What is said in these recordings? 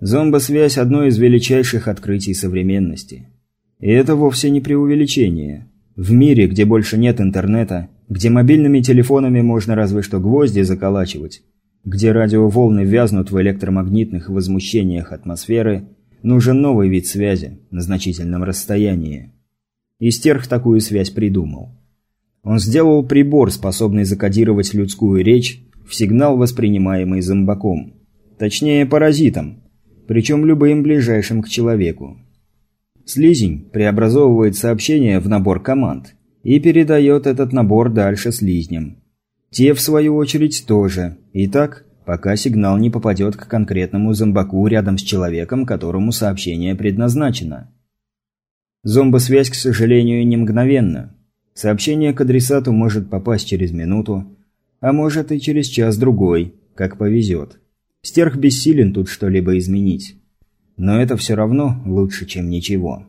Зомбосвязь – одно из величайших открытий современности. И это вовсе не преувеличение. В мире, где больше нет интернета, где мобильными телефонами можно разве что гвозди заколачивать, где радиоволны вязнут в электромагнитных возмущениях атмосферы, нужен новый вид связи на значительном расстоянии. И Стерх такую связь придумал. Он сделал прибор, способный закодировать людскую речь в сигнал, воспринимаемый зомбаком. Точнее, паразитом, причем любым ближайшим к человеку. Слизень преобразовывает сообщение в набор команд и передает этот набор дальше слизням. Те, в свою очередь, тоже. И так, пока сигнал не попадет к конкретному зомбаку рядом с человеком, которому сообщение предназначено. Зомбосвязь, к сожалению, не мгновенна. Сообщение к адресату может попасть через минуту, а может и через час-другой, как повезет. Стерх бессилен тут что-либо изменить. Но это все равно лучше, чем ничего.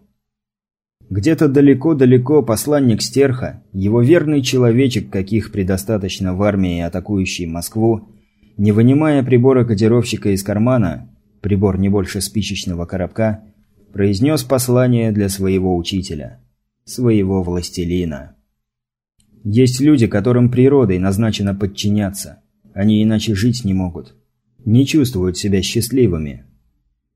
Где-то далеко-далеко посланник Стерха, его верный человечек, каких предостаточно в армии, атакующей Москву, не вынимая прибора кодировщика из кармана, прибор не больше спичечного коробка, произнес послание для своего учителя, своего властелина. Есть люди, которым природой назначено подчиняться. Они иначе жить не могут. Не чувствуют себя счастливыми.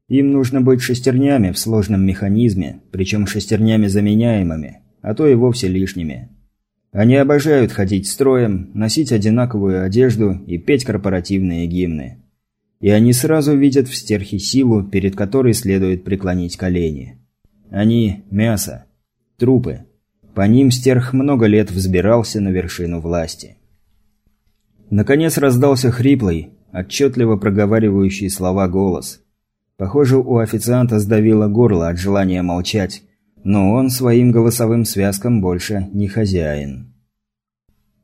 Им нужно быть шестернями в сложном механизме, причем шестернями заменяемыми, а то и вовсе лишними. Они обожают ходить строем, носить одинаковую одежду и петь корпоративные гимны. И они сразу видят в стерхе силу, перед которой следует преклонить колени. Они – мясо, трупы. По ним стерх много лет взбирался на вершину власти. Наконец раздался хриплый, отчетливо проговаривающий слова голос – Похоже, у официанта сдавило горло от желания молчать, но он своим голосовым связкам больше не хозяин.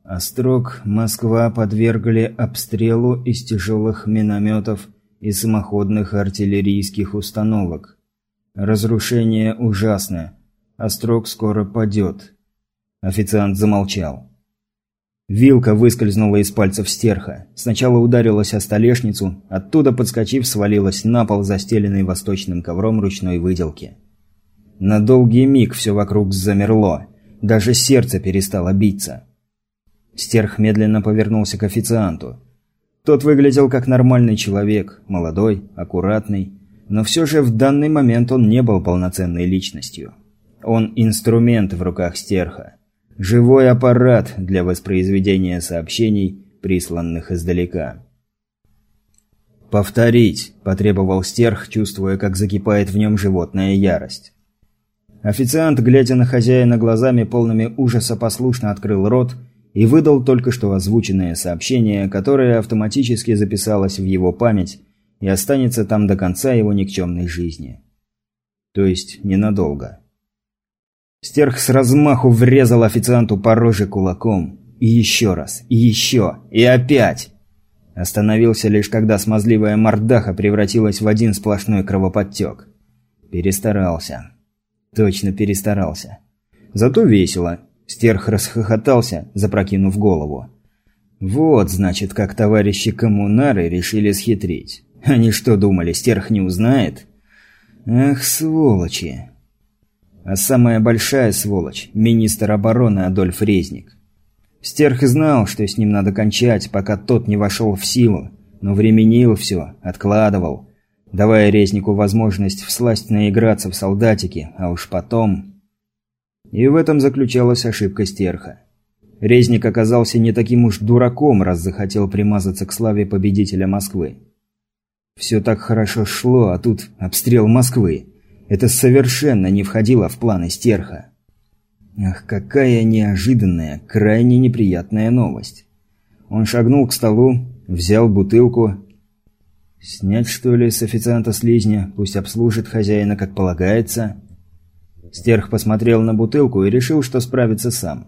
Острог Москва подвергли обстрелу из тяжелых минометов и самоходных артиллерийских установок. Разрушение ужасное. Острог скоро падет. Официант замолчал. Вилка выскользнула из пальцев стерха. Сначала ударилась о столешницу, оттуда, подскочив, свалилась на пол, застеленный восточным ковром ручной выделки. На долгий миг все вокруг замерло. Даже сердце перестало биться. Стерх медленно повернулся к официанту. Тот выглядел как нормальный человек, молодой, аккуратный, но все же в данный момент он не был полноценной личностью. Он инструмент в руках стерха. Живой аппарат для воспроизведения сообщений, присланных издалека. «Повторить!» – потребовал стерх, чувствуя, как закипает в нем животная ярость. Официант, глядя на хозяина глазами полными ужаса, послушно открыл рот и выдал только что озвученное сообщение, которое автоматически записалось в его память и останется там до конца его никчемной жизни. То есть ненадолго. Стерх с размаху врезал официанту по роже кулаком. И еще раз, и еще, и опять. Остановился лишь когда смазливая мордаха превратилась в один сплошной кровоподтек. Перестарался. Точно перестарался. Зато весело. Стерх расхохотался, запрокинув голову. Вот, значит, как товарищи коммунары решили схитрить. Они что думали, стерх не узнает? Ах, сволочи. А самая большая сволочь – министр обороны Адольф Резник. Стерх знал, что с ним надо кончать, пока тот не вошел в силу, но временил все, откладывал, давая Резнику возможность всласть наиграться в солдатики, а уж потом... И в этом заключалась ошибка Стерха. Резник оказался не таким уж дураком, раз захотел примазаться к славе победителя Москвы. Все так хорошо шло, а тут обстрел Москвы. Это совершенно не входило в планы стерха. Ах, какая неожиданная, крайне неприятная новость. Он шагнул к столу, взял бутылку. Снять, что ли, с официанта слизня, пусть обслужит хозяина, как полагается. Стерх посмотрел на бутылку и решил, что справится сам.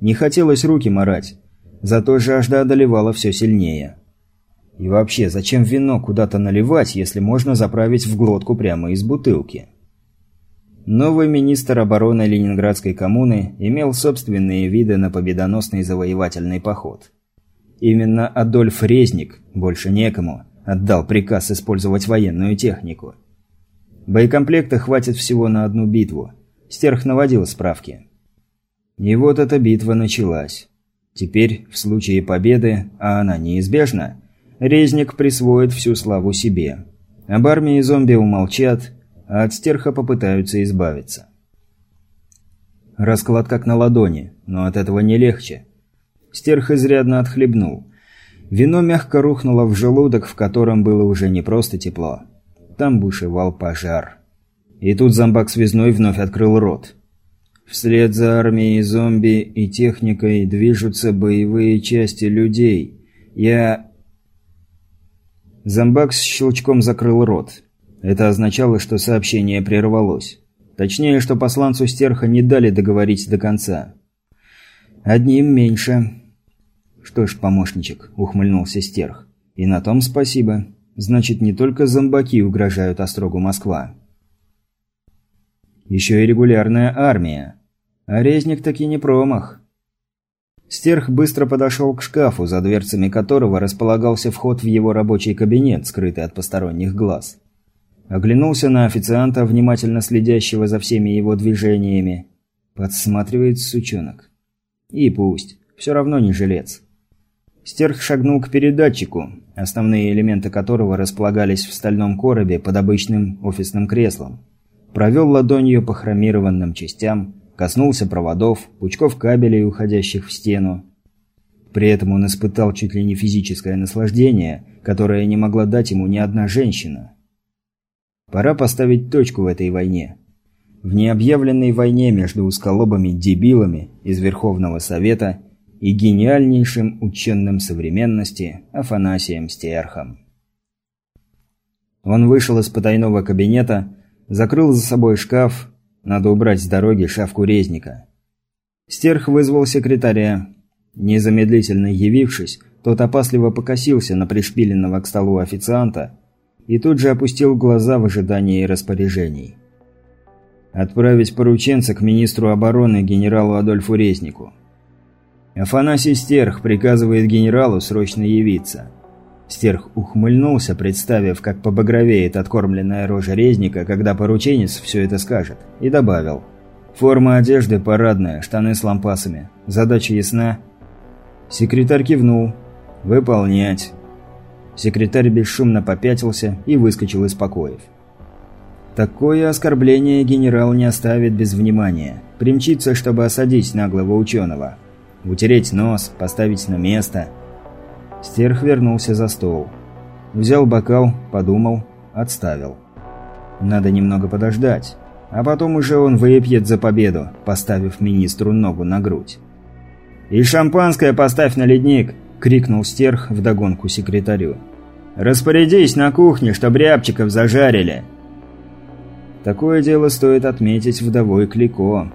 Не хотелось руки марать, зато жажда одолевала все сильнее. И вообще, зачем вино куда-то наливать, если можно заправить в глотку прямо из бутылки? Новый министр обороны Ленинградской коммуны имел собственные виды на победоносный завоевательный поход. Именно Адольф Резник, больше некому, отдал приказ использовать военную технику. Боекомплекта хватит всего на одну битву. Стерх наводил справки. И вот эта битва началась. Теперь, в случае победы, а она неизбежна, Резник присвоит всю славу себе. Об армии зомби умолчат, а от стерха попытаются избавиться. Расклад как на ладони, но от этого не легче. Стерх изрядно отхлебнул. Вино мягко рухнуло в желудок, в котором было уже не просто тепло. Там бушевал пожар. И тут зомбак связной вновь открыл рот. Вслед за армией зомби и техникой движутся боевые части людей. Я... Зомбак с щелчком закрыл рот. Это означало, что сообщение прервалось. Точнее, что посланцу стерха не дали договорить до конца. «Одним меньше». «Что ж, помощничек», — ухмыльнулся стерх. «И на том спасибо. Значит, не только зомбаки угрожают Острогу Москва. Еще и регулярная армия. А резник таки не промах». Стерх быстро подошел к шкафу, за дверцами которого располагался вход в его рабочий кабинет, скрытый от посторонних глаз. Оглянулся на официанта, внимательно следящего за всеми его движениями. Подсматривает сучонок. И пусть. Все равно не жилец. Стерх шагнул к передатчику, основные элементы которого располагались в стальном коробе под обычным офисным креслом. Провел ладонью по хромированным частям, коснулся проводов, пучков кабелей, уходящих в стену. При этом он испытал чуть ли не физическое наслаждение, которое не могла дать ему ни одна женщина. Пора поставить точку в этой войне. В необъявленной войне между усколобами-дебилами из Верховного Совета и гениальнейшим ученым современности Афанасием Стерхом. Он вышел из потайного кабинета, закрыл за собой шкаф, надо убрать с дороги шавку резника. Стерх вызвал секретаря. Незамедлительно явившись, тот опасливо покосился на пришпиленного к столу официанта и тут же опустил глаза в ожидании распоряжений. Отправить порученца к министру обороны генералу Адольфу Резнику. Афанасий Стерх приказывает генералу срочно явиться. Стерх ухмыльнулся, представив, как побагровеет откормленная рожа Резника, когда порученец все это скажет, и добавил. «Форма одежды парадная, штаны с лампасами. Задача ясна?» Секретарь кивнул. «Выполнять». Секретарь бесшумно попятился и выскочил из покоев. Такое оскорбление генерал не оставит без внимания. Примчится, чтобы осадить наглого ученого. Утереть нос, поставить на место. Стерх вернулся за стол. Взял бокал, подумал, отставил. Надо немного подождать. А потом уже он выпьет за победу, поставив министру ногу на грудь. «И шампанское поставь на ледник!» Крикнул стерх вдогонку секретарю. «Распорядись на кухне, чтоб рябчиков зажарили!» Такое дело стоит отметить вдовой Клико.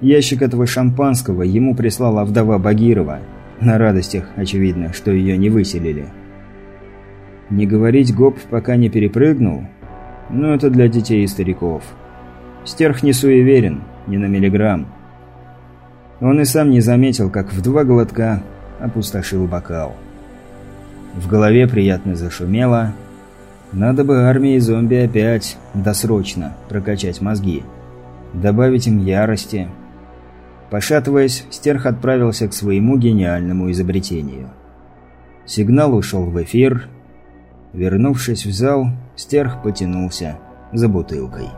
Ящик этого шампанского ему прислала вдова Багирова. На радостях, очевидно, что ее не выселили. Не говорить гоп, пока не перепрыгнул? Ну, это для детей и стариков. Стерх не суеверен, ни на миллиграмм. Он и сам не заметил, как в два глотка опустошил бокал. В голове приятно зашумело. Надо бы армии зомби опять досрочно прокачать мозги. Добавить им ярости. Пошатываясь, Стерх отправился к своему гениальному изобретению. Сигнал ушел в эфир. Вернувшись в зал, Стерх потянулся за бутылкой.